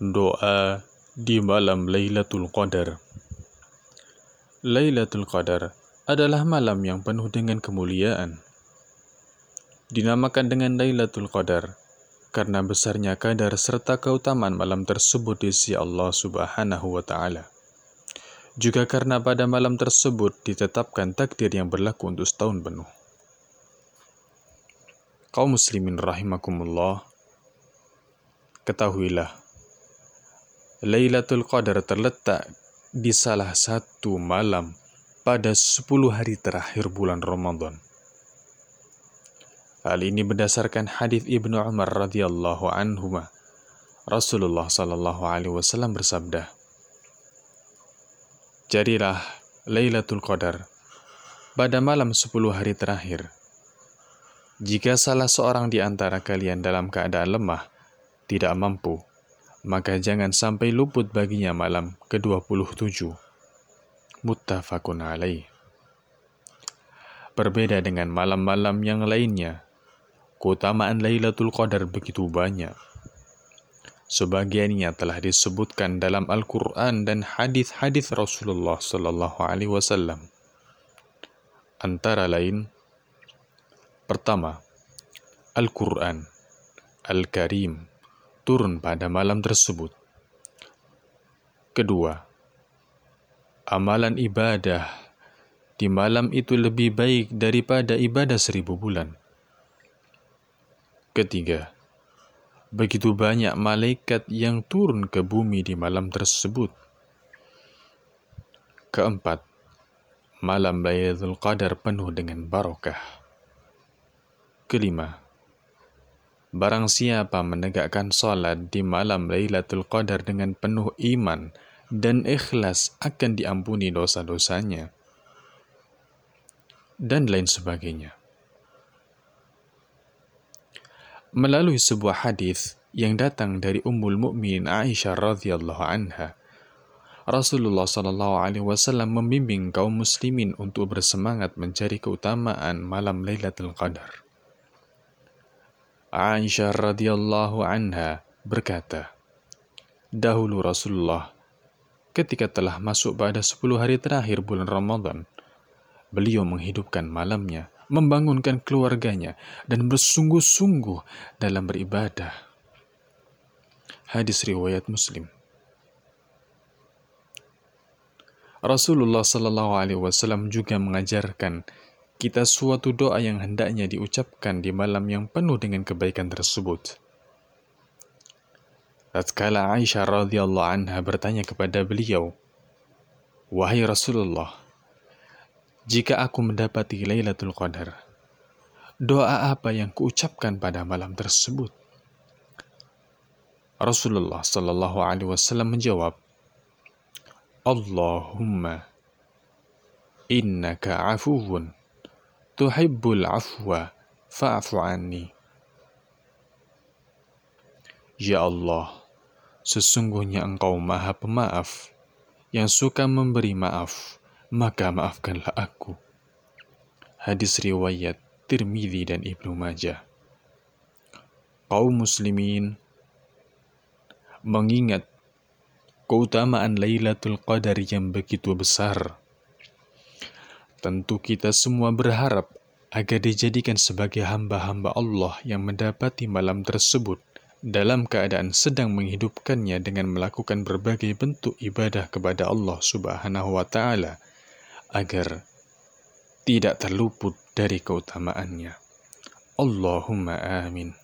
Doa di malam Lailatul Qadar. Lailatul Qadar adalah malam yang penuh dengan kemuliaan. Dinamakan dengan Lailatul Qadar karena besarnya kadar serta keutamaan malam tersebut di sisi Allah Subhanahu wa taala. Juga karena pada malam tersebut ditetapkan takdir yang berlaku untuk setahun penuh. Kaum muslimin rahimakumullah, ketahuilah Lailatul Qadar terletak di salah satu malam pada 10 hari terakhir bulan Ramadan. Hal ini berdasarkan hadis Ibnu Umar radhiyallahu anhu. Rasulullah sallallahu alaihi wasallam bersabda, "Jadilah Lailatul Qadar pada malam 10 hari terakhir. Jika salah seorang di antara kalian dalam keadaan lemah, tidak mampu, maka jangan sampai luput baginya malam ke-27. Muttafaqun alaih. Berbeda dengan malam-malam yang lainnya, keutamaan Lailatul Qadar begitu banyak. Sebagiannya telah disebutkan dalam Al-Quran dan hadis-hadis Rasulullah Sallallahu Alaihi Wasallam. Antara lain, pertama, Al-Quran, Al-Karim, turun pada malam tersebut. Kedua, amalan ibadah di malam itu lebih baik daripada ibadah seribu bulan. Ketiga, begitu banyak malaikat yang turun ke bumi di malam tersebut. Keempat, malam Lailatul Qadar penuh dengan barokah. Kelima, Barang siapa menegakkan salat di malam Lailatul Qadar dengan penuh iman dan ikhlas akan diampuni dosa-dosanya dan lain sebagainya. Melalui sebuah hadis yang datang dari Ummul Mukminin Aisyah radhiyallahu anha, Rasulullah Shallallahu Alaihi Wasallam membimbing kaum muslimin untuk bersemangat mencari keutamaan malam Lailatul Qadar. Aisyah radhiyallahu anha berkata, Dahulu Rasulullah ketika telah masuk pada 10 hari terakhir bulan Ramadan, beliau menghidupkan malamnya, membangunkan keluarganya, dan bersungguh-sungguh dalam beribadah. Hadis riwayat Muslim. Rasulullah Shallallahu Alaihi Wasallam juga mengajarkan kita suatu doa yang hendaknya diucapkan di malam yang penuh dengan kebaikan tersebut. Tatkala Aisyah radhiyallahu anha bertanya kepada beliau, "Wahai Rasulullah, jika aku mendapati Lailatul Qadar, doa apa yang kuucapkan pada malam tersebut?" Rasulullah Shallallahu alaihi wasallam menjawab, "Allahumma innaka afuwun tuhibbul afwa fa'fu anni. Ya Allah, sesungguhnya Engkau Maha Pemaaf yang suka memberi maaf, maka maafkanlah aku. Hadis riwayat Tirmidzi dan Ibnu Majah. Kaum muslimin mengingat keutamaan Lailatul Qadar yang begitu besar Tentu kita semua berharap agar dijadikan sebagai hamba-hamba Allah yang mendapati malam tersebut dalam keadaan sedang menghidupkannya dengan melakukan berbagai bentuk ibadah kepada Allah Subhanahu wa taala agar tidak terluput dari keutamaannya. Allahumma amin.